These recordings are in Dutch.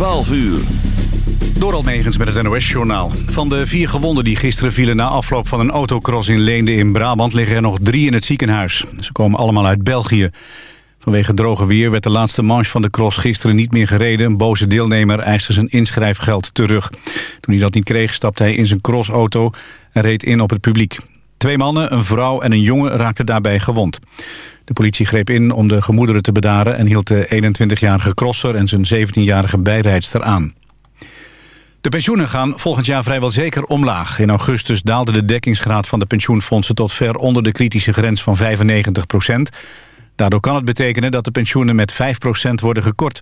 12 uur. Door Almegens met het NOS-journaal. Van de vier gewonden die gisteren vielen na afloop van een autocross in Leende in Brabant... liggen er nog drie in het ziekenhuis. Ze komen allemaal uit België. Vanwege droge weer werd de laatste manche van de cross gisteren niet meer gereden. Een boze deelnemer eiste zijn inschrijfgeld terug. Toen hij dat niet kreeg, stapte hij in zijn crossauto en reed in op het publiek. Twee mannen, een vrouw en een jongen raakten daarbij gewond. De politie greep in om de gemoederen te bedaren... en hield de 21-jarige crosser en zijn 17-jarige bijrijdster aan. De pensioenen gaan volgend jaar vrijwel zeker omlaag. In augustus daalde de dekkingsgraad van de pensioenfondsen... tot ver onder de kritische grens van 95 procent. Daardoor kan het betekenen dat de pensioenen met 5 procent worden gekort.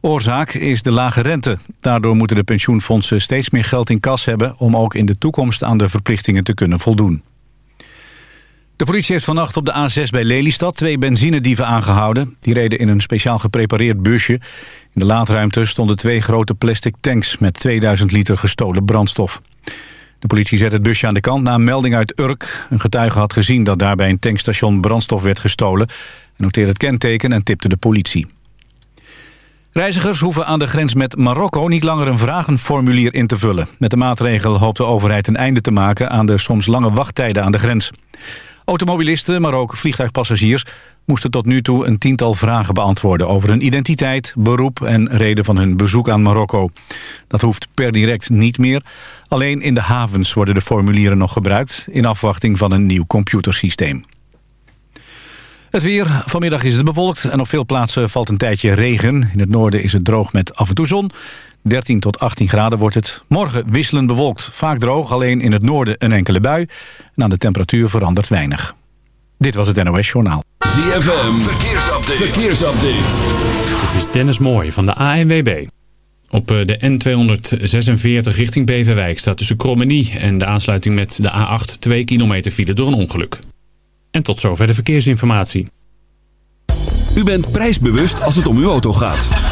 Oorzaak is de lage rente. Daardoor moeten de pensioenfondsen steeds meer geld in kas hebben... om ook in de toekomst aan de verplichtingen te kunnen voldoen. De politie heeft vannacht op de A6 bij Lelystad twee benzinedieven aangehouden. Die reden in een speciaal geprepareerd busje. In de laadruimte stonden twee grote plastic tanks met 2000 liter gestolen brandstof. De politie zet het busje aan de kant na een melding uit Urk. Een getuige had gezien dat daar bij een tankstation brandstof werd gestolen. En noteerde het kenteken en tipte de politie. Reizigers hoeven aan de grens met Marokko niet langer een vragenformulier in te vullen. Met de maatregel hoopt de overheid een einde te maken aan de soms lange wachttijden aan de grens. Automobilisten, maar ook vliegtuigpassagiers moesten tot nu toe een tiental vragen beantwoorden over hun identiteit, beroep en reden van hun bezoek aan Marokko. Dat hoeft per direct niet meer. Alleen in de havens worden de formulieren nog gebruikt in afwachting van een nieuw computersysteem. Het weer. Vanmiddag is het bewolkt en op veel plaatsen valt een tijdje regen. In het noorden is het droog met af en toe zon. 13 tot 18 graden wordt het. Morgen wisselend bewolkt, vaak droog, alleen in het noorden een enkele bui. En aan de temperatuur verandert weinig. Dit was het NOS Journaal. ZFM, verkeersupdate. verkeersupdate. Het is Dennis Mooij van de ANWB. Op eh, de N246 richting Beverwijk staat tussen Krommenie en de aansluiting met de A8 2 kilometer file door een ongeluk. En tot zover de verkeersinformatie. U bent prijsbewust als het om uw auto gaat.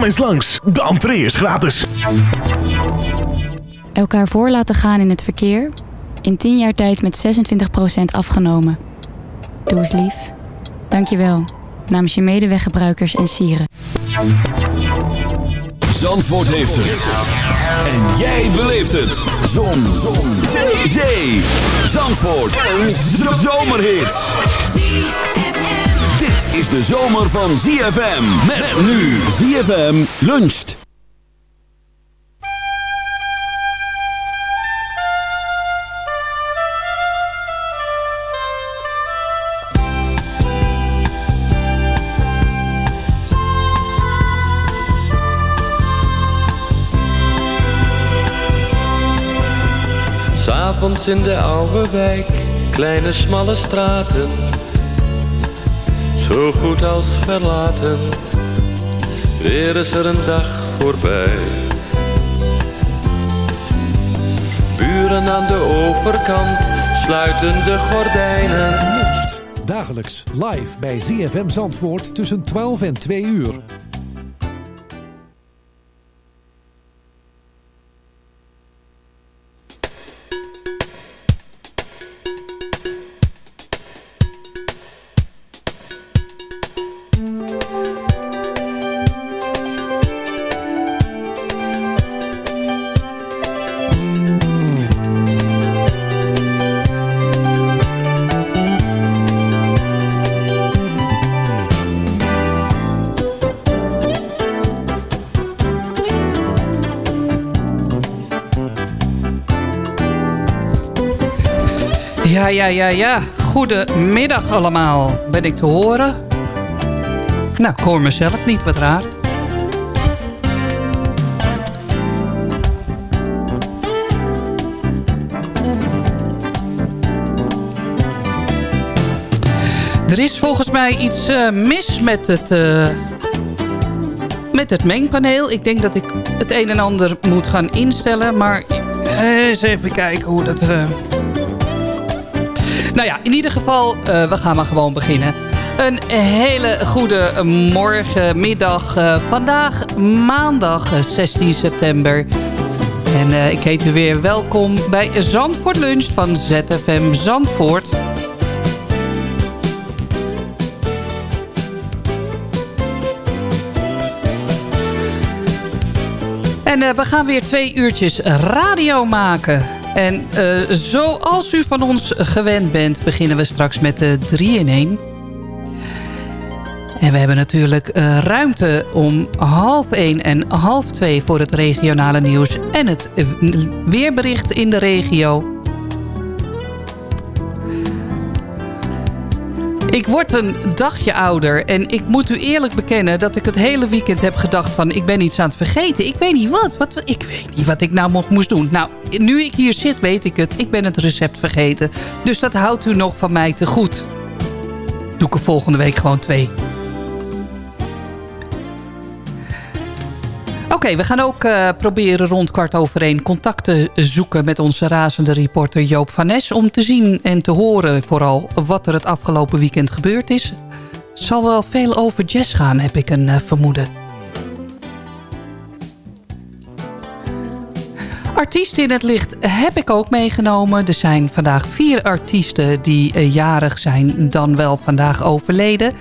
Kom eens langs, de entree is gratis. Elkaar voor laten gaan in het verkeer. In 10 jaar tijd met 26% afgenomen. Doe eens lief. Dank je wel. Namens je medeweggebruikers en sieren. Zandvoort heeft het. En jij beleeft het. Zon. Zon. Zee. Zee. Zandvoort. Een zomerhit. Is de zomer van ZFM. Met nu ZFM luncht. S'avonds in de oude wijk, kleine smalle straten. Zo goed als verlaten, weer is er een dag voorbij. Buren aan de overkant sluiten de gordijnen. Dagelijks live bij ZFM Zandvoort tussen 12 en 2 uur. Ja, ja, ja. Goedemiddag allemaal. Ben ik te horen? Nou, ik hoor mezelf niet, wat raar. Er is volgens mij iets eh, mis met het, eh, met het mengpaneel. Ik denk dat ik het een en ander moet gaan instellen. Maar eh, eens even kijken hoe dat... eh, Nou ja, in ieder geval, eh, we gaan maar gewoon beginnen. Een hele goede morgen, middag. eh, vandaag maandag eh, 16 september. En eh, ik heet u weer welkom bij Zandvoort Lunch van ZFM Zandvoort. En eh, we gaan weer twee uurtjes radio maken. En eh, zoals u van ons gewend bent, beginnen we straks met de 3 in 1. En we hebben natuurlijk eh, ruimte om half 1 en half 2 voor het regionale nieuws... en het weerbericht in de regio. Ik word een dagje ouder en ik moet u eerlijk bekennen... dat ik het hele weekend heb gedacht van... ik ben iets aan het vergeten. Ik weet niet wat. wat, ik weet niet wat ik nou mo- moest doen. Nou, nu ik hier zit, weet ik het. Ik ben het recept vergeten. Dus dat houdt u nog van mij te goed. Doe ik er volgende week gewoon twee. Oké, we gaan ook eh, proberen rond kwart over één contact te zoeken met onze razende reporter Joop van Nes... om te zien en te horen vooral wat er het afgelopen weekend gebeurd is. Het zal wel veel over jazz gaan, heb ik een eh, vermoeden. Artiesten in het licht heb ik ook meegenomen. Er zijn vandaag vier artiesten die eh, jarig zijn, dan wel vandaag overleden.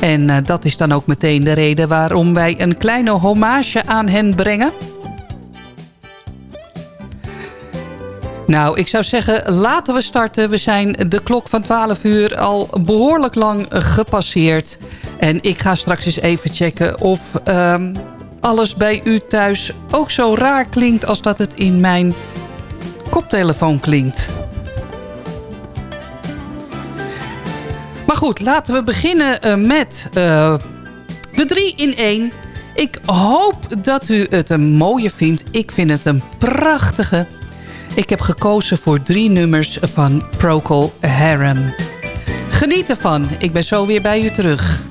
En eh, dat is dan ook meteen de reden waarom wij een kleine hommage aan hen brengen. Nou, ik zou zeggen, laten we starten. We zijn de klok van 12 uur al behoorlijk lang gepasseerd. En ik ga straks eens even checken of ehm, alles bij u thuis ook zo raar klinkt... als dat het in mijn koptelefoon klinkt. Maar goed, laten we beginnen eh, met eh, de 3 in 1. Ik hoop dat u het een mooie vindt. Ik vind het een prachtige. Ik heb gekozen voor drie nummers van Procol Harum. Geniet ervan. Ik ben zo weer bij u terug.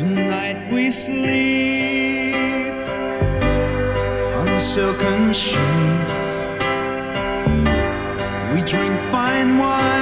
Tonight we sleep on silken sheets. We drink fine wine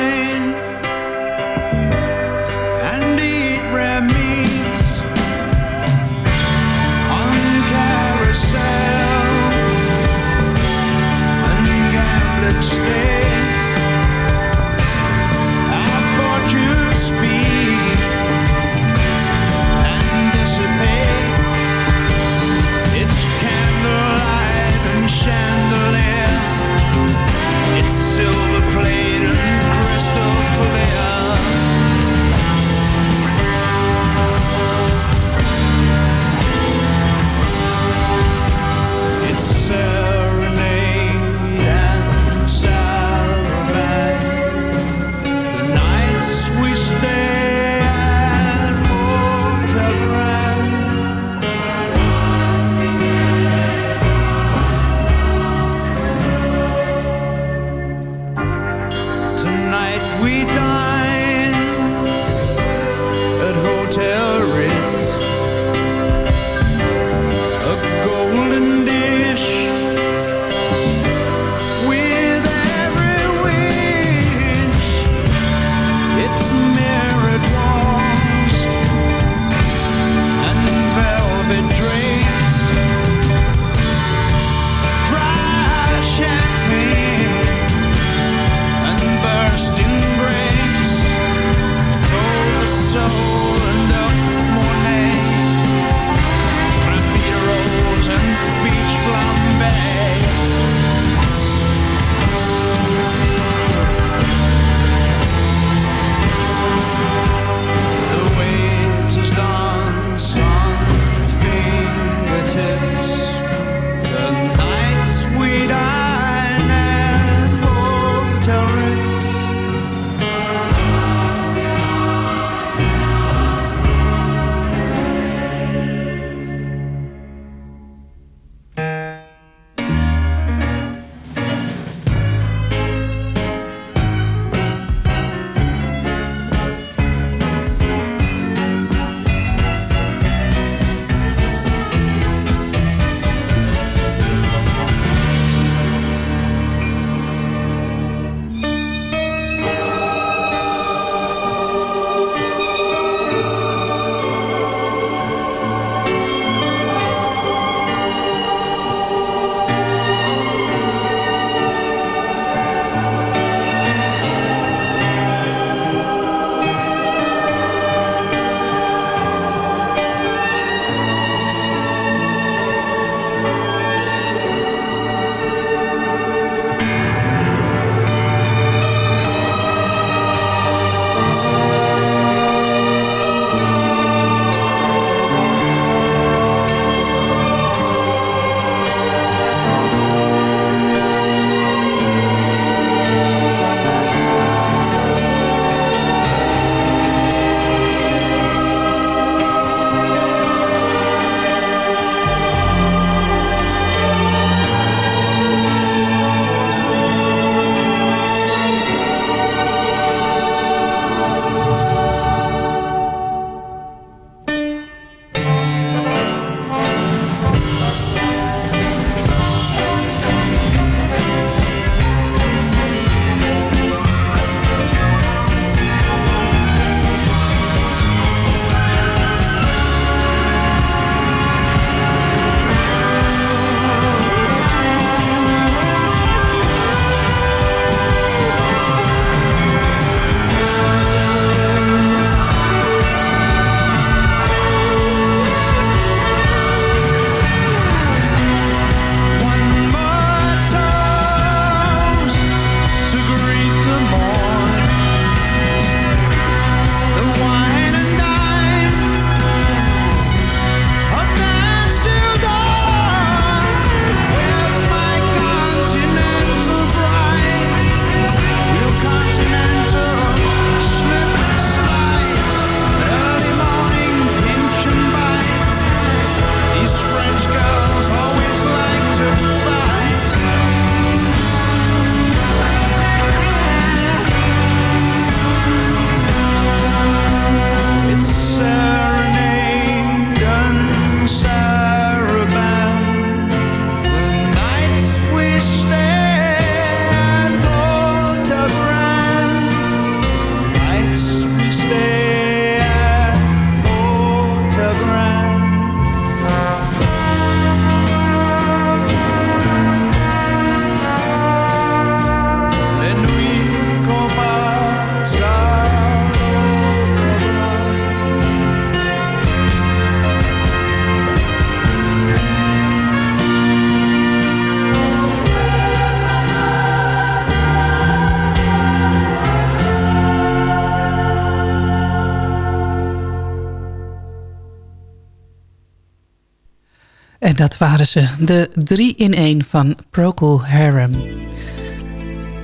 dat waren ze, de 3 in 1 van Procol Harum.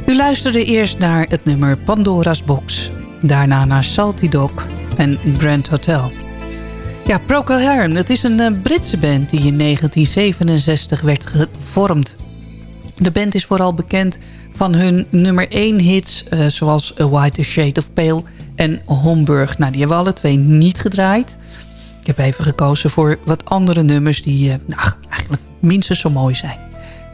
U luisterde eerst naar het nummer Pandora's Box. Daarna naar Salty Dog en Grand Hotel. Ja, Procol Harum, dat is een eh, Britse band die in 1967 werd gevormd. De band is vooral bekend van hun nummer 1 hits... eh, zoals A White Shade of Pale en Homburg. Nou, die hebben alle twee niet gedraaid. Ik heb even gekozen voor wat andere nummers... die eh, nou, eigenlijk minstens zo mooi zijn.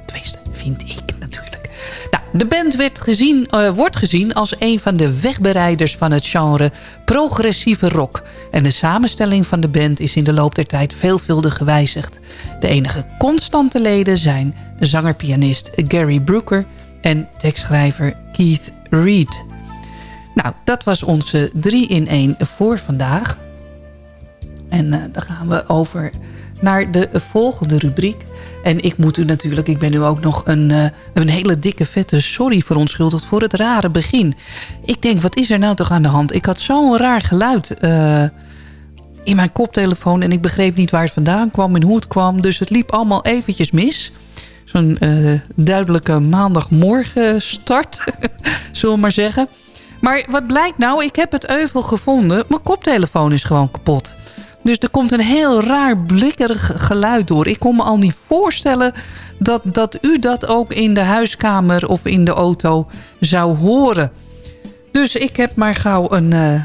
Tenminste, vind ik natuurlijk. Nou, de band werd gezien, eh, wordt gezien als een van de wegbereiders van het genre progressieve rock. En de samenstelling van de band is in de loop der tijd veelvuldig gewijzigd. De enige constante leden zijn zanger-pianist Gary Brooker en tekstschrijver Keith Reed. Nou, dat was onze 3 in 1 voor vandaag. En eh, dan gaan we over naar de volgende rubriek. En ik moet u natuurlijk, ik ben u ook nog een, eh, een hele dikke vette sorry verontschuldigd voor het rare begin. Ik denk, wat is er nou toch aan de hand? Ik had zo'n raar geluid eh, in mijn koptelefoon en ik begreep niet waar het vandaan kwam en hoe het kwam. Dus het liep allemaal eventjes mis. Zo'n duidelijke maandagmorgen start, zullen we maar zeggen. Maar wat blijkt nou? Ik heb het euvel gevonden. Mijn koptelefoon is gewoon kapot. Dus er komt een heel raar blikkerig geluid door. Ik kon me al niet voorstellen dat, dat u dat ook in de huiskamer of in de auto zou horen. Dus ik heb maar gauw een, eh,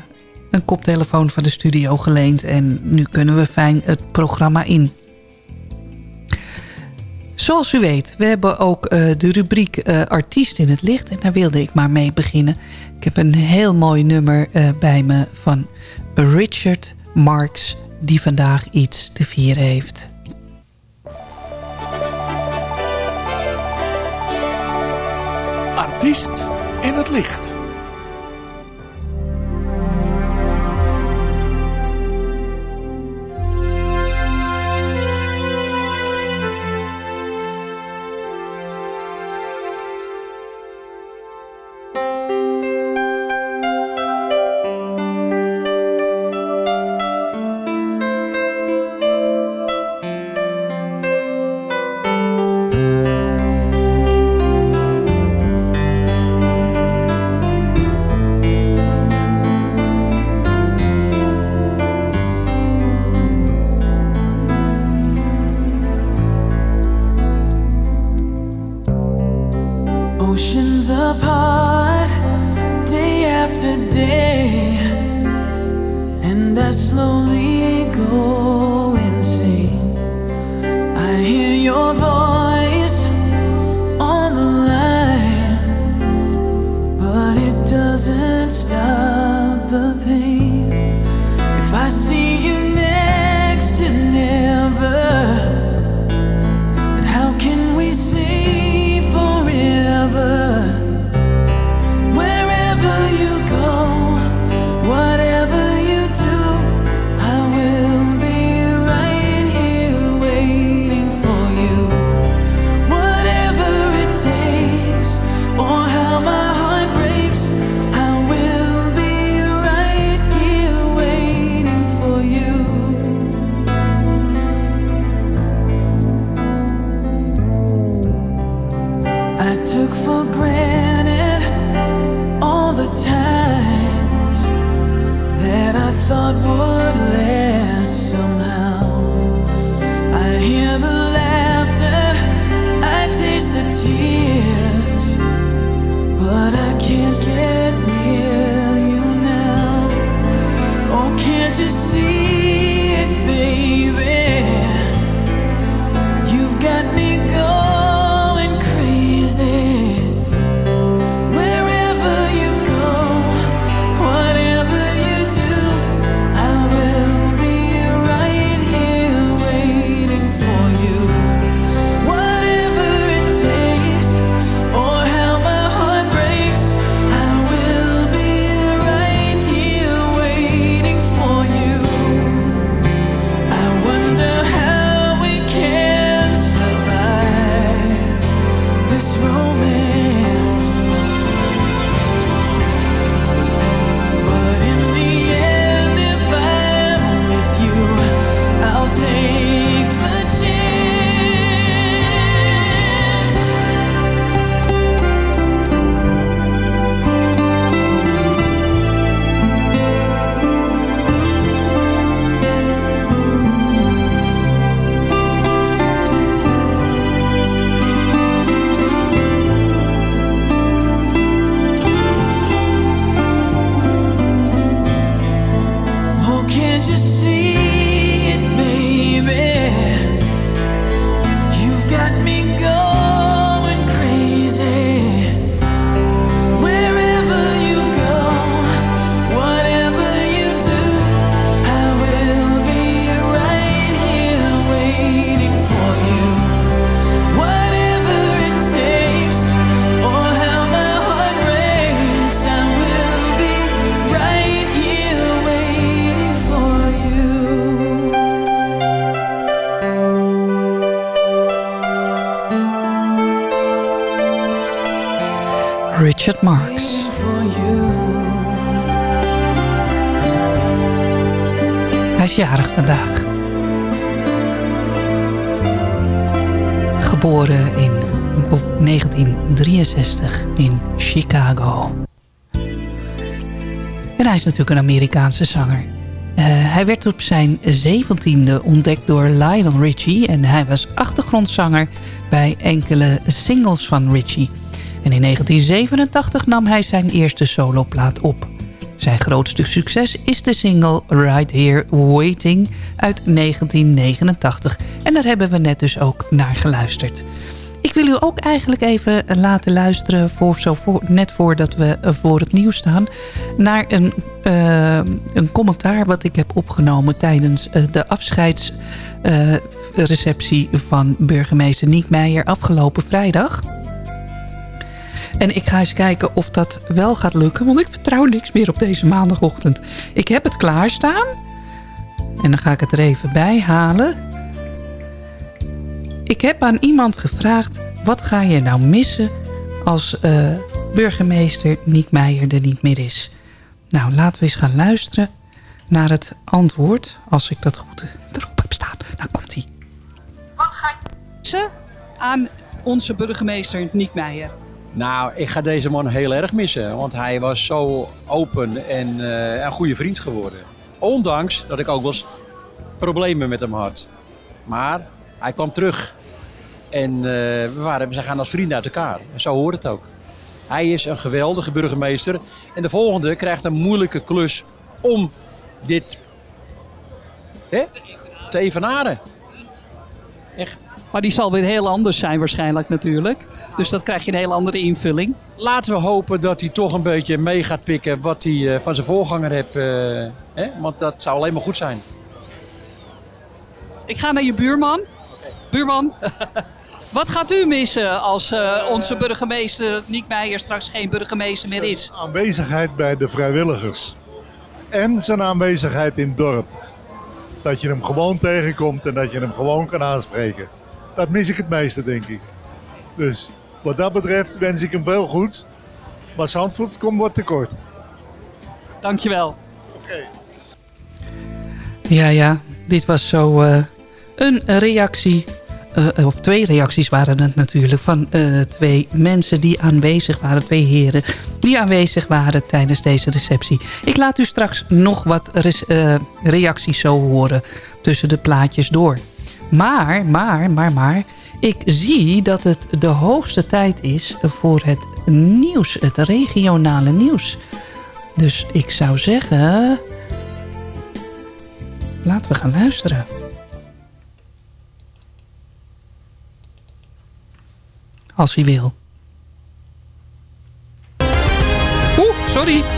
een koptelefoon van de studio geleend. En nu kunnen we fijn het programma in. Zoals u weet, we hebben ook eh, de rubriek eh, Artiest in het Licht. En daar wilde ik maar mee beginnen. Ik heb een heel mooi nummer bij me van Richard Marx... die vandaag iets te vieren heeft. Artiest in het licht. Hij is natuurlijk een Amerikaanse zanger. Uh, hij werd op zijn zeventiende ontdekt door Lionel Richie... en hij was achtergrondzanger bij enkele singles van Richie. En in 1987 nam hij zijn eerste soloplaat op. Zijn grootste succes is de single Right Here Waiting uit 1989. En daar hebben we net dus ook naar geluisterd. Ik wil u ook eigenlijk even laten luisteren, voor zo voor, net voordat we voor het nieuws staan... naar een, uh, een commentaar wat ik heb opgenomen tijdens uh, de afscheidsreceptie van burgemeester Niek Meijer afgelopen vrijdag... En ik ga eens kijken of dat wel gaat lukken. Want ik vertrouw niks meer op deze maandagochtend. Ik heb het klaarstaan. En dan ga ik het er even bij halen. Ik heb aan iemand gevraagd... wat ga je nou missen als uh, burgemeester Niek Meijer er niet meer is? Nou, laten we eens gaan luisteren naar het antwoord. Als ik dat goed erop heb staan. Nou, komt ie. Wat ga je missen aan onze burgemeester Niek Meijer? Nou, ik ga deze man heel erg missen. Want hij was zo open en uh, een goede vriend geworden. Ondanks dat ik ook wel eens problemen met hem had. Maar hij kwam terug. En uh, we, waren, we gaan als vrienden uit elkaar. En zo hoort het ook. Hij is een geweldige burgemeester. En de volgende krijgt een moeilijke klus om dit hè, te evenaren. Echt. Maar die zal weer heel anders zijn waarschijnlijk natuurlijk. Dus dat krijg je een heel andere invulling. Laten we hopen dat hij toch een beetje mee gaat pikken wat hij uh, van zijn voorganger heeft. Uh, hè? Want dat zou alleen maar goed zijn. Ik ga naar je buurman. Buurman, wat gaat u missen als uh, onze burgemeester Niek Meijer straks geen burgemeester meer is? Zijn aanwezigheid bij de vrijwilligers. En zijn aanwezigheid in het dorp. Dat je hem gewoon tegenkomt en dat je hem gewoon kan aanspreken. Dat mis ik het meeste, denk ik. Dus wat dat betreft wens ik hem veel goed. Maar Zandvoort komt wat tekort. Dankjewel. Oké. Okay. Ja, ja. Dit was zo uh, een reactie. Uh, of twee reacties waren het natuurlijk. Van uh, twee mensen die aanwezig waren. Twee heren die aanwezig waren tijdens deze receptie. Ik laat u straks nog wat reacties zo horen. Tussen de plaatjes door. Maar, maar, maar, maar... Ik zie dat het de hoogste tijd is voor het nieuws. Het regionale nieuws. Dus ik zou zeggen... Laten we gaan luisteren. Als hij wil. Oeh, sorry.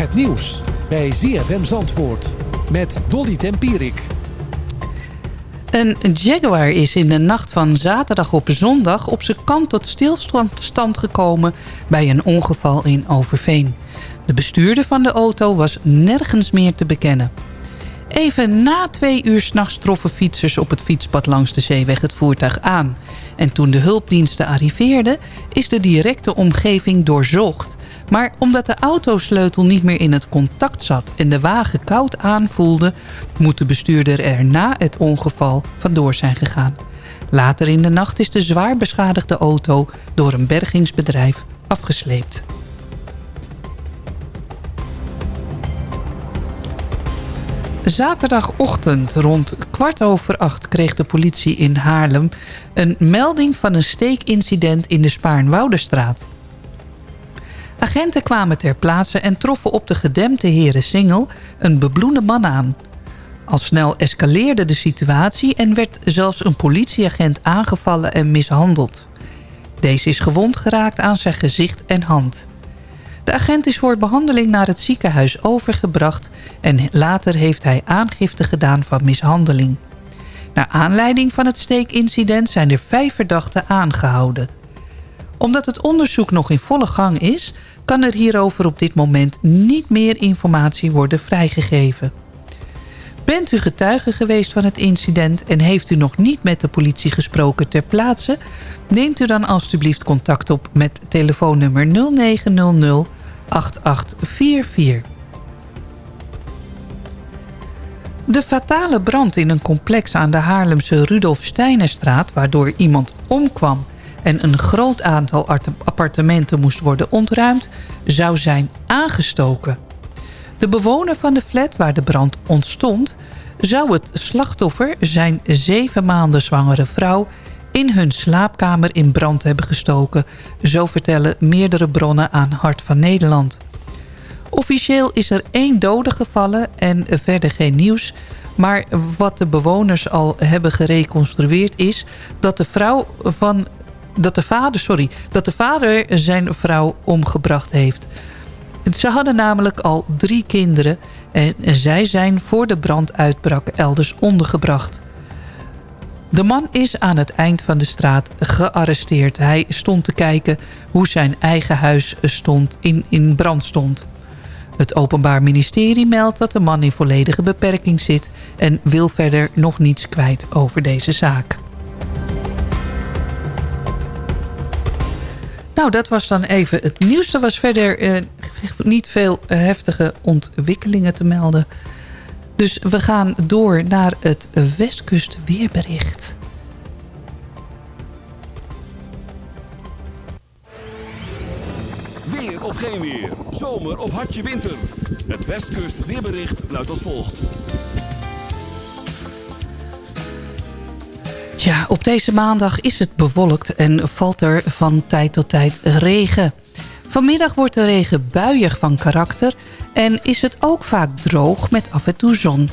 Het nieuws bij ZFM Zandvoort met Dolly Tempierik. Een Jaguar is in de nacht van zaterdag op zondag op zijn kant tot stilstand gekomen bij een ongeval in Overveen. De bestuurder van de auto was nergens meer te bekennen. Even na twee uur s'nachts troffen fietsers op het fietspad langs de zeeweg het voertuig aan. En toen de hulpdiensten arriveerden, is de directe omgeving doorzocht. Maar omdat de autosleutel niet meer in het contact zat en de wagen koud aanvoelde... moet de bestuurder er na het ongeval vandoor zijn gegaan. Later in de nacht is de zwaar beschadigde auto door een bergingsbedrijf afgesleept. Zaterdagochtend rond kwart over acht kreeg de politie in Haarlem... een melding van een steekincident in de Spaarnwouderstraat. Agenten kwamen ter plaatse en troffen op de gedempte heren Singel een bebloede man aan. Al snel escaleerde de situatie en werd zelfs een politieagent aangevallen en mishandeld. Deze is gewond geraakt aan zijn gezicht en hand. De agent is voor behandeling naar het ziekenhuis overgebracht... en later heeft hij aangifte gedaan van mishandeling. Naar aanleiding van het steekincident zijn er vijf verdachten aangehouden. Omdat het onderzoek nog in volle gang is... kan er hierover op dit moment niet meer informatie worden vrijgegeven. Bent u getuige geweest van het incident en heeft u nog niet met de politie gesproken ter plaatse? Neemt u dan alstublieft contact op met telefoonnummer 0900 8844. De fatale brand in een complex aan de Haarlemse Rudolf Steinerstraat... waardoor iemand omkwam en een groot aantal appartementen moest worden ontruimd... zou zijn aangestoken. De bewoner van de flat waar de brand ontstond... zou het slachtoffer zijn zeven maanden zwangere vrouw... in hun slaapkamer in brand hebben gestoken. Zo vertellen meerdere bronnen aan Hart van Nederland. Officieel is er één dode gevallen en verder geen nieuws... Maar wat de bewoners al hebben gereconstrueerd is... dat de vrouw van dat de vader, sorry, dat de vader zijn vrouw omgebracht heeft. Ze hadden namelijk al drie kinderen en zij zijn voor de brand uitbrak elders ondergebracht. De man is aan het eind van de straat gearresteerd. Hij stond te kijken hoe zijn eigen huis stond, in, in brand stond. Het Openbaar Ministerie meldt dat de man in volledige beperking zit... en wil verder nog niets kwijt over deze zaak. Nou, dat was dan even het nieuws. Er was verder eh, niet veel heftige ontwikkelingen te melden. Dus we gaan door naar het Westkust weerbericht. Weer of geen weer, zomer of hartje winter. Het Westkust weerbericht luidt als volgt. Tja, op deze maandag is het bewolkt en valt er van tijd tot tijd regen. Vanmiddag wordt de regen buiig van karakter en is het ook vaak droog met af en toe zon.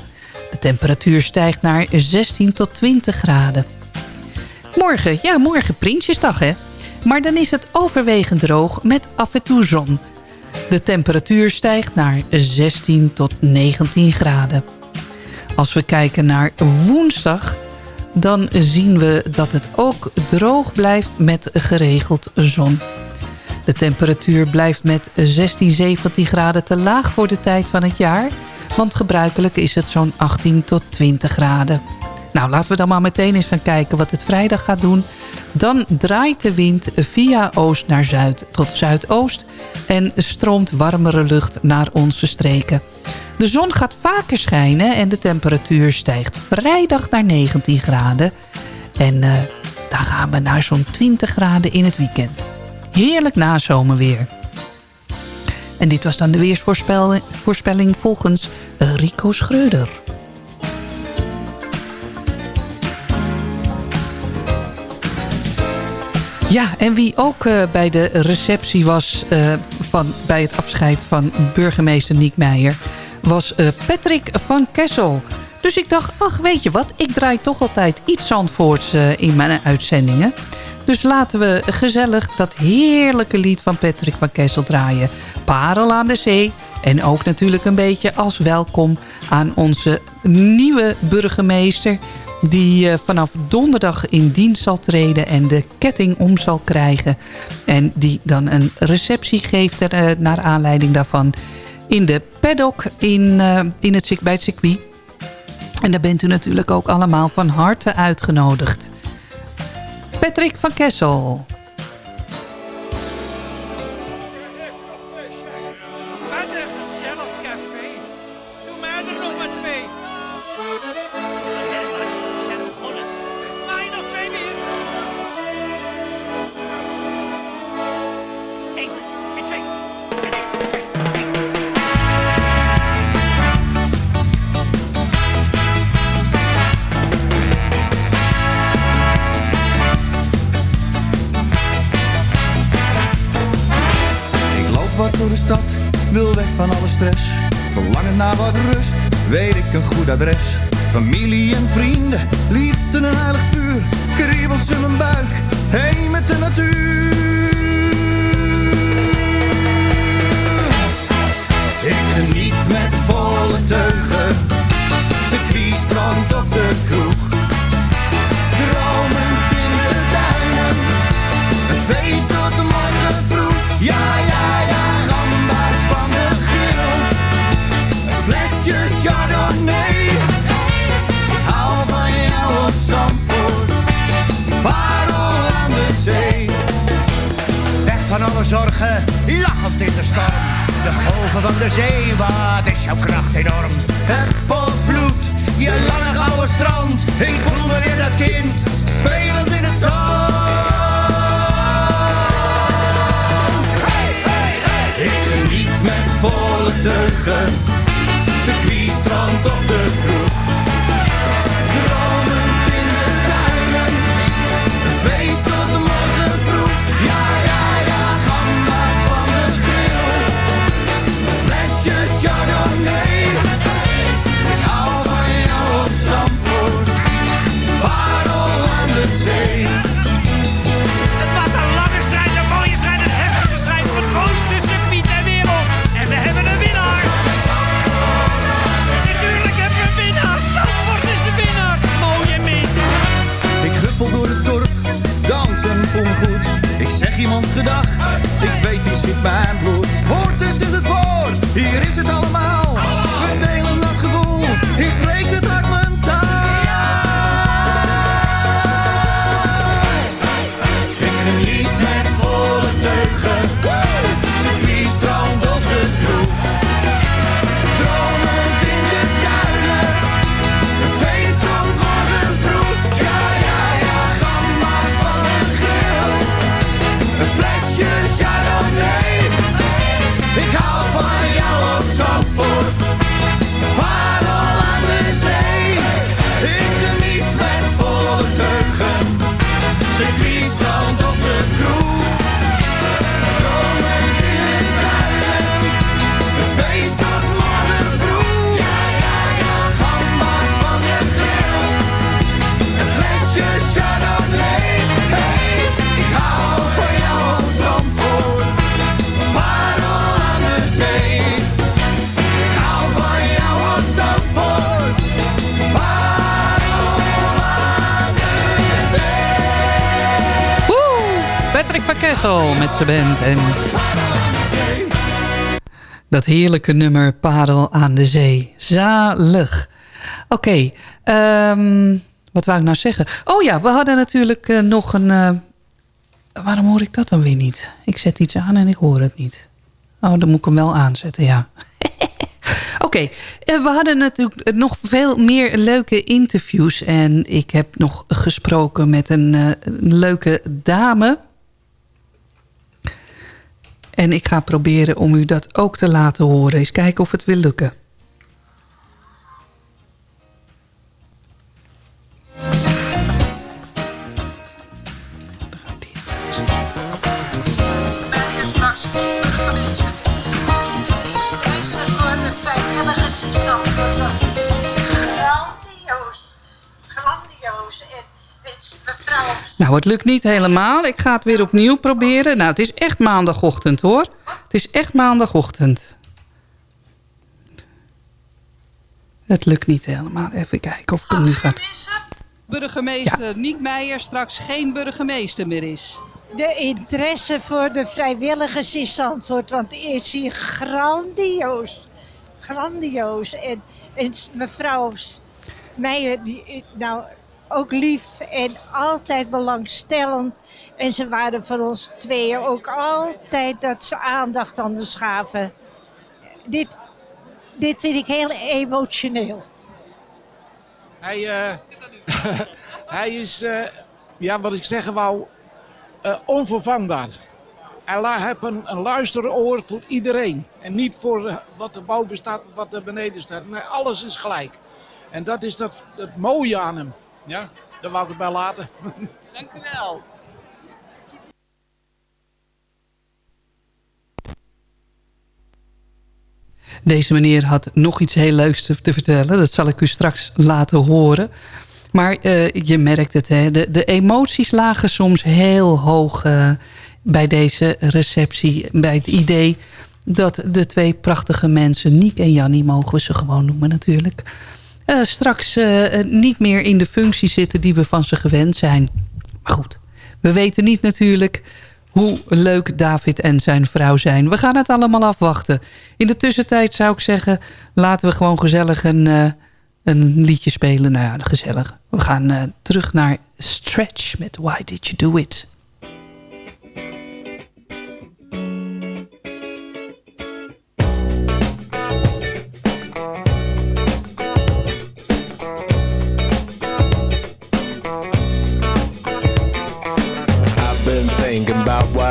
De temperatuur stijgt naar 16 tot 20 graden. Morgen, ja morgen Prinsjesdag hè. Maar dan is het overwegend droog met af en toe zon. De temperatuur stijgt naar 16 tot 19 graden. Als we kijken naar woensdag dan zien we dat het ook droog blijft met geregeld zon. De temperatuur blijft met 16, 17 graden te laag voor de tijd van het jaar... want gebruikelijk is het zo'n 18 tot 20 graden. Nou, laten we dan maar meteen eens gaan kijken wat het vrijdag gaat doen. Dan draait de wind via oost naar zuid tot zuidoost... en stroomt warmere lucht naar onze streken. De zon gaat vaker schijnen en de temperatuur stijgt vrijdag naar 19 graden. En uh, dan gaan we naar zo'n 20 graden in het weekend. Heerlijk nazomerweer. En dit was dan de weersvoorspelling volgens Rico Schreuder. Ja, en wie ook uh, bij de receptie was uh, van, bij het afscheid van burgemeester Niek Meijer was uh, Patrick van Kessel. Dus ik dacht, ach weet je wat, ik draai toch altijd iets Zandvoorts in mijn uitzendingen. Dus laten we gezellig dat heerlijke lied van Patrick van Kessel draaien. Parel aan de zee. En ook natuurlijk een beetje als welkom aan onze nieuwe burgemeester... die uh, vanaf donderdag in dienst zal treden en de ketting om zal krijgen. En die dan een receptie geeft er, naar aanleiding daarvan in de paddock in, uh, in het, bij het circuit. En daar bent u natuurlijk ook allemaal van harte uitgenodigd. Patrick van Kessel. En dat heerlijke nummer Parel aan de Zee. Zalig. Oké, ehm, wat wou ik nou zeggen? Oh ja, we hadden natuurlijk eh, nog een... eh, waarom hoor ik dat dan weer niet? Ik zet iets aan en ik hoor het niet. Oh, dan moet ik hem wel aanzetten, ja. Oké, eh, we hadden natuurlijk nog veel meer leuke interviews. En ik heb nog gesproken met een leuke dame. En ik ga proberen om u dat ook te laten horen. Eens kijken of het wil lukken. Nou, het lukt niet helemaal. Ik ga het weer opnieuw proberen. Nou, het is echt maandagochtend hoor. Het is echt maandagochtend. Het lukt niet helemaal. Even kijken of het nu gaat. Burgemeester Niek Meijer straks geen burgemeester meer is. de interesse voor de vrijwilligers in Zandvoort, want die is hier grandioos. Grandioos. En, en mevrouw Meijer, die, nou, ook lief en altijd belangstellend. En ze waren voor ons tweeën ook altijd dat ze aandacht aan de schaven. Dit, dit vind ik heel emotioneel. Hij, eh, hij is, eh, ja, wat ik zeggen wou, eh, onvervangbaar. Hij heeft een, een luisteroor voor iedereen. En niet voor wat er boven staat of wat er beneden staat. Nee, alles is gelijk. En dat is dat, het mooie aan hem. Ja, daar wou ik het bij laten. Dank u wel. Deze meneer had nog iets heel leuks te, te vertellen. Dat zal ik u straks laten horen. Maar eh, je merkt het, hè? De, de emoties lagen soms heel hoog eh, bij deze receptie. Bij het idee dat de twee prachtige mensen, Niek en Jannie mogen we ze gewoon noemen natuurlijk... eh, straks eh, niet meer in de functie zitten die we van ze gewend zijn. Maar goed, we weten niet natuurlijk hoe leuk David en zijn vrouw zijn. We gaan het allemaal afwachten. In de tussentijd zou ik zeggen... laten we gewoon gezellig een, eh, een liedje spelen. Nou ja, gezellig. We gaan eh, terug naar Stretch met Why Did You Do It?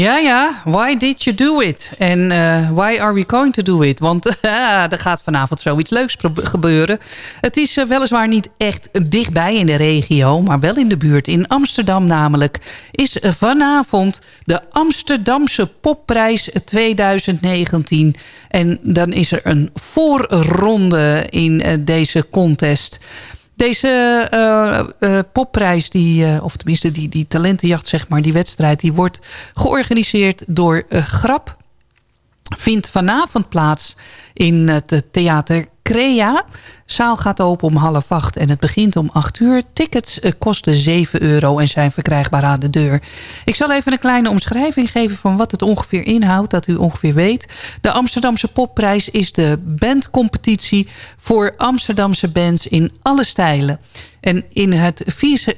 Ja, ja, why did you do it? En eh, why are we going to do it? Want er gaat vanavond zoiets leuks gebeuren. Het is eh, weliswaar niet echt dichtbij in de regio... maar wel in de buurt. In Amsterdam namelijk is vanavond de Amsterdamse Popprijs 2019. En dan is er een voorronde in eh, deze contest... Deze eh, eh, popprijs, die, eh, of tenminste die, die talentenjacht, zeg maar, die wedstrijd... die wordt georganiseerd door Grap. Vindt vanavond plaats in het theater Crea. Zaal gaat open om half acht en het begint om acht uur. Tickets eh, kosten 7 euro en zijn verkrijgbaar aan de deur. Ik zal even een kleine omschrijving geven van wat het ongeveer inhoudt. Dat u ongeveer weet. De Amsterdamse Popprijs is de bandcompetitie voor Amsterdamse bands in alle stijlen. En in het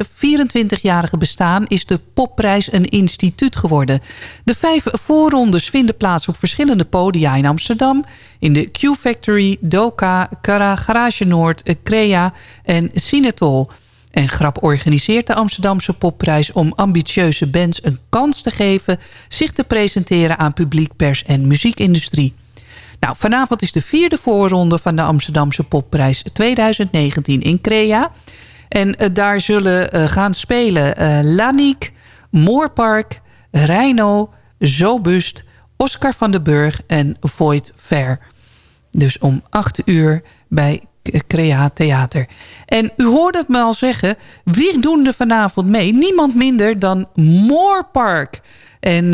24-jarige bestaan is de popprijs een instituut geworden. De vijf voorrondes vinden plaats op verschillende podia in Amsterdam. In de Q-Factory, Doka, Garage Noord, Crea en Cinetol. En Grap organiseert de Amsterdamse popprijs om ambitieuze bands een kans te geven... zich te presenteren aan publiek, pers en muziekindustrie. Nou, vanavond is de vierde voorronde van de Amsterdamse popprijs 2019 in Crea. En eh, daar zullen eh, gaan spelen eh Laniek, Moorpark, Reino, Zobust, Oscar van den Burg en Voigt Fair. Dus om 8 uur bij Crea Theater. En u hoorde het me al zeggen, wie doen er vanavond mee? Niemand minder dan Moorpark. En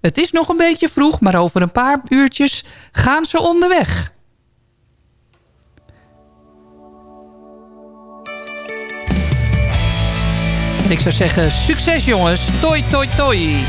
het is nog een beetje vroeg, maar over een paar uurtjes gaan ze onderweg. Ik zou zeggen, succes jongens. Toi, toi, toi.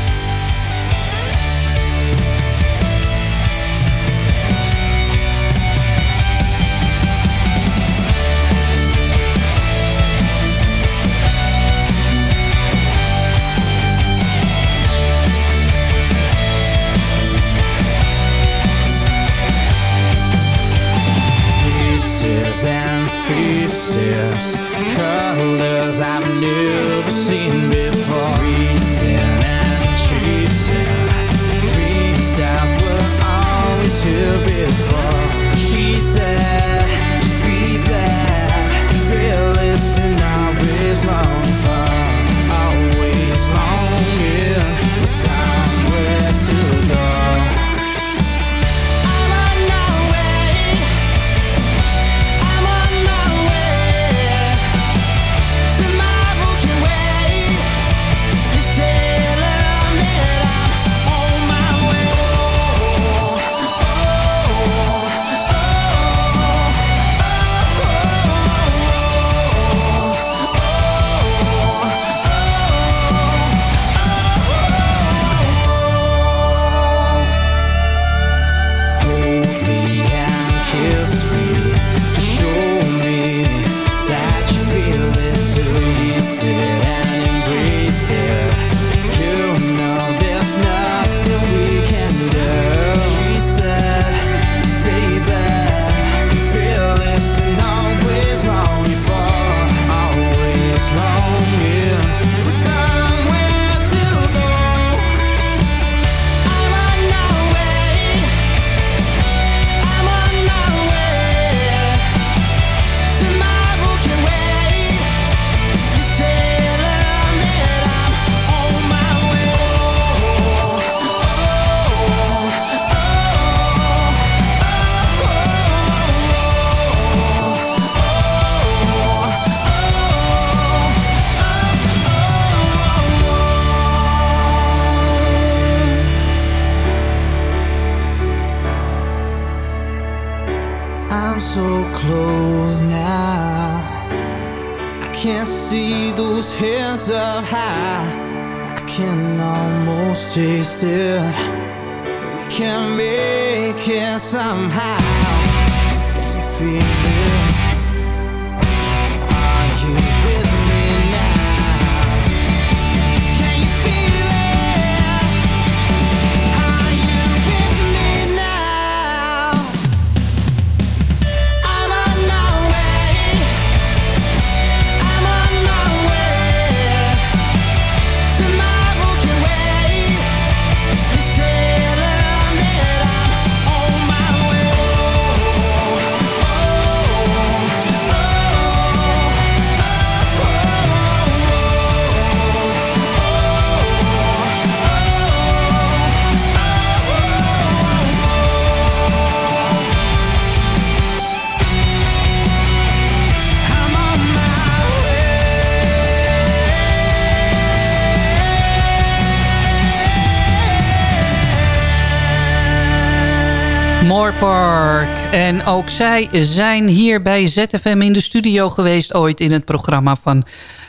Moore Park. En ook zij zijn hier bij ZFM in de studio geweest... ooit in het programma van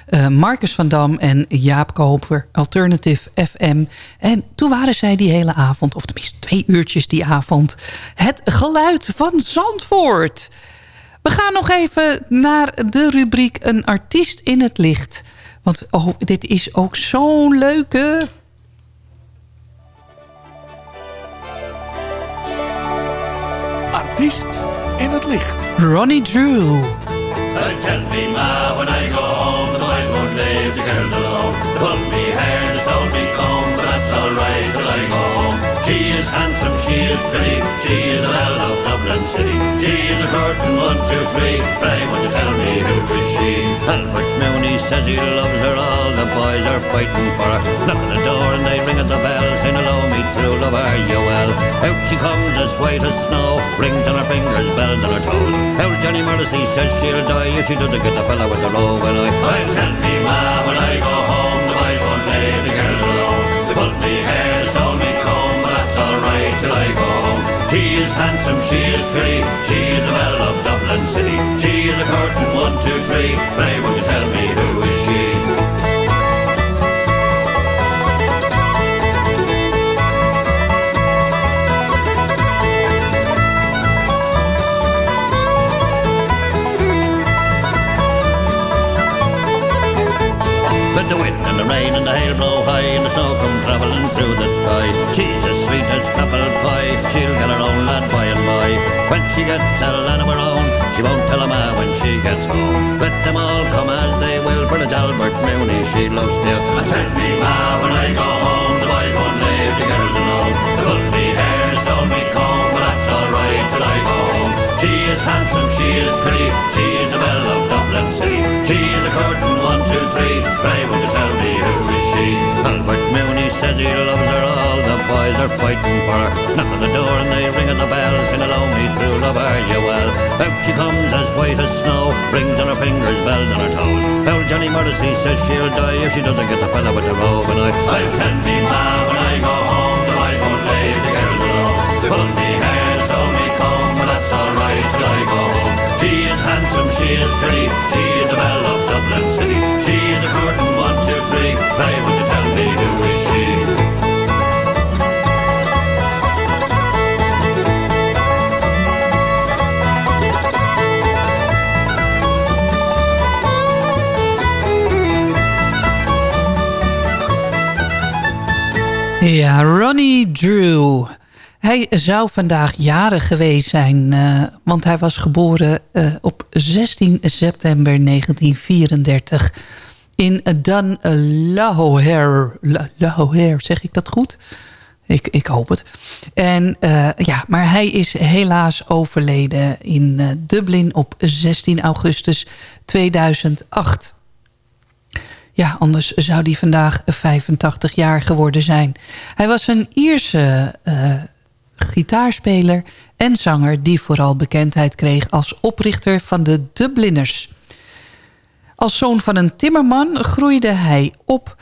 eh, Marcus van Dam en Jaap Koper, Alternative FM. En toen waren zij die hele avond, of tenminste twee uurtjes die avond... het geluid van Zandvoort. We gaan nog even naar de rubriek Een artiest in het licht. Want oh, dit is ook zo'n leuke... Artiest in het licht. Ronnie Drew. Tell me, ma, when I go home, the boys won't leave the girls alone. They pull me hair, they stole me comb, but that's alright till I go home. She is handsome, she is pretty, she is a belle of Dublin City. She is a curtain, one, two, three, I want you tell me who is she? Albert Mooney says he loves her, all the boys are fighting for her. Knock at the door and they ring at the bell, saying hello, me through, love her, you well. Out she comes as white as snow, rings on her fingers, bells on her toes. Old Johnny Morrissey says she'll die if she doesn't get the fella with the roving eye. Well, tell me, ma, when I go home, the boys won't leave the She is handsome, she is pretty, she is the belle of Dublin City. She is a curtain, one, two, three, I want you tell me who home. Let them all come as they will, for it's Albert Mooney she loves still. Tell me, ma, when I go home, the boys won't leave the girls alone. They pull me hair, stole me comb, but that's alright till I go home. She is handsome, she is pretty, she is the belle of Dublin City. She is a curtain, one, two, three, pray would you tell me who is she? Albert Mooney says he loves boys are fighting for her. Knock on the door and they ring at the bell, saying hello me through, love are you well? Out she comes as white as snow, rings on her fingers, bells on her toes. Old Johnny Morrissey says she'll die if she doesn't get the fella with the robe and I. I'll tell me ma when I go home, the boys won't leave the girls alone. They pull me hair, stole me comb, but that's alright till I go home. She is handsome, she is pretty, she is the belle of Dublin City. She is a curtain, one, two, three, pray would you Ja, Ronnie Drew. Hij zou vandaag jarig geweest zijn, eh, want hij was geboren eh, op 16 september 1934 in Lahore, zeg ik dat goed? Ik, ik hoop het. En, eh, ja, maar hij is helaas overleden in Dublin op 16 augustus 2008. Ja, anders zou hij vandaag 85 jaar geworden zijn. Hij was een Ierse eh, gitaarspeler en zanger... die vooral bekendheid kreeg als oprichter van de Dubliners. Als zoon van een timmerman groeide hij op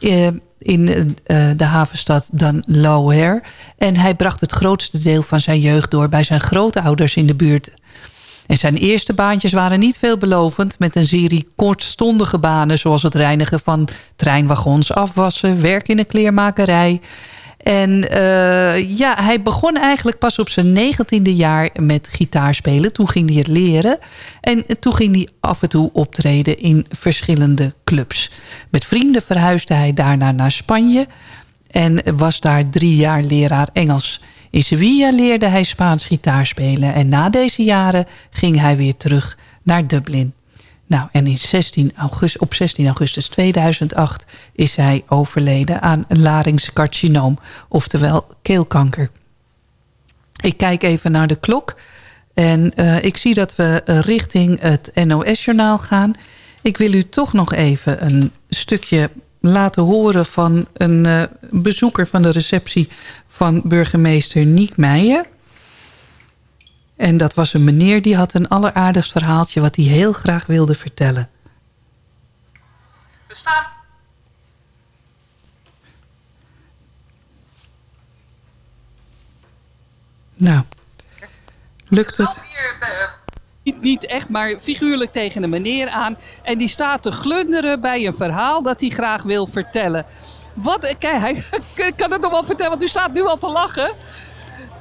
eh, in eh, de havenstad Dunlower... en hij bracht het grootste deel van zijn jeugd door... bij zijn grootouders in de buurt... En zijn eerste baantjes waren niet veelbelovend... met een serie kortstondige banen... zoals het reinigen van treinwagons, afwassen... werk in een kleermakerij. En eh, ja, hij begon eigenlijk pas op zijn negentiende jaar met gitaarspelen. Toen ging hij het leren. En toen ging hij af en toe optreden in verschillende clubs. Met vrienden verhuisde hij daarna naar Spanje... en was daar drie jaar leraar Engels... In Sevilla leerde hij Spaans gitaar spelen en na deze jaren ging hij weer terug naar Dublin. Nou, en in 16 augustus, op 16 augustus 2008 is hij overleden aan een larynxcarcinoom, oftewel keelkanker. Ik kijk even naar de klok en eh, ik zie dat we eh, richting het NOS-journaal gaan. Ik wil u toch nog even een stukje laten horen van een eh, bezoeker van de receptie van burgemeester Niek Meijer. En dat was een meneer die had een alleraardigst verhaaltje... wat hij heel graag wilde vertellen. We staan Nou, lukt het? niet, niet echt, maar figuurlijk tegen een meneer aan. En die staat te glunderen bij een verhaal dat hij graag wil vertellen. Wat, kijk, hij kan het nog wel vertellen, want u staat nu al te lachen.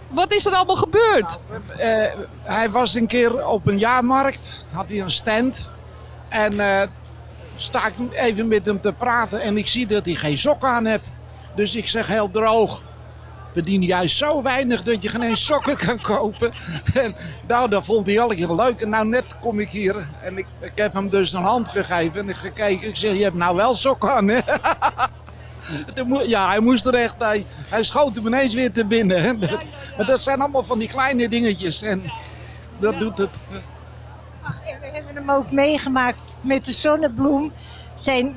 Wat is er allemaal gebeurd? Eh, hij was een keer op een jaarmarkt, had hij een stand. En eh sta ik even met hem te praten en ik zie dat hij geen sok aan heeft. Dus ik zeg heel droog, verdien juist zo weinig dat je geen eens sokken kan kopen. En nou, dat vond hij elke keer leuk. En nou net kom ik hier en ik, heb hem dus een hand gegeven en ik gekeken. Ik zeg, je hebt nou wel sokken aan? Ja, hij moest er echt, hij, hij schoot hem ineens weer te binnen. Dat- Maar dat zijn allemaal van die kleine dingetjes en dat doet het. We hebben hem ook meegemaakt met de zonnebloem. Zijn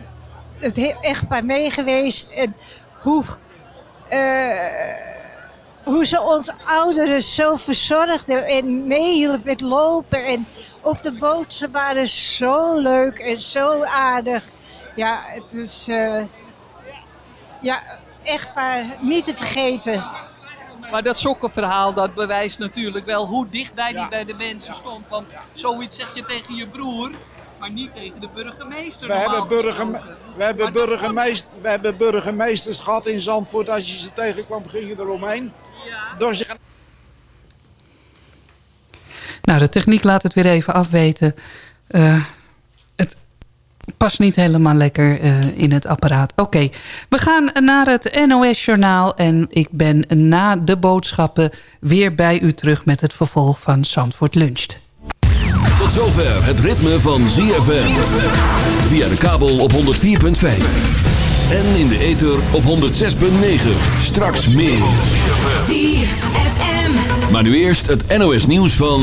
het he- echtpaar mee geweest. En hoe, eh, hoe ze ons ouderen zo verzorgden en meehielp met lopen. En op de boot, ze waren zo leuk en zo aardig. Ja, het is eh, ja, echtpaar niet te vergeten. Maar dat sokkenverhaal, dat bewijst natuurlijk wel hoe dichtbij die bij de mensen stond. Want zoiets zeg je tegen je broer, maar niet tegen de burgemeester. We hebben, burgeme- we, hebben burgemeest, we hebben burgemeesters gehad in Zandvoort. Als je ze tegenkwam, ging je eromheen. Door zich Nou, de techniek laat het weer even afweten. Eh, het, past niet helemaal lekker eh, in het apparaat. Oké, we gaan naar het NOS-journaal. En ik ben na de boodschappen weer bij u terug... met het vervolg van Zandvoort Luncht. Tot zover het ritme van ZFM. Via de kabel op 104.5. En in de ether op 106.9. Straks meer. Maar nu eerst het NOS nieuws van...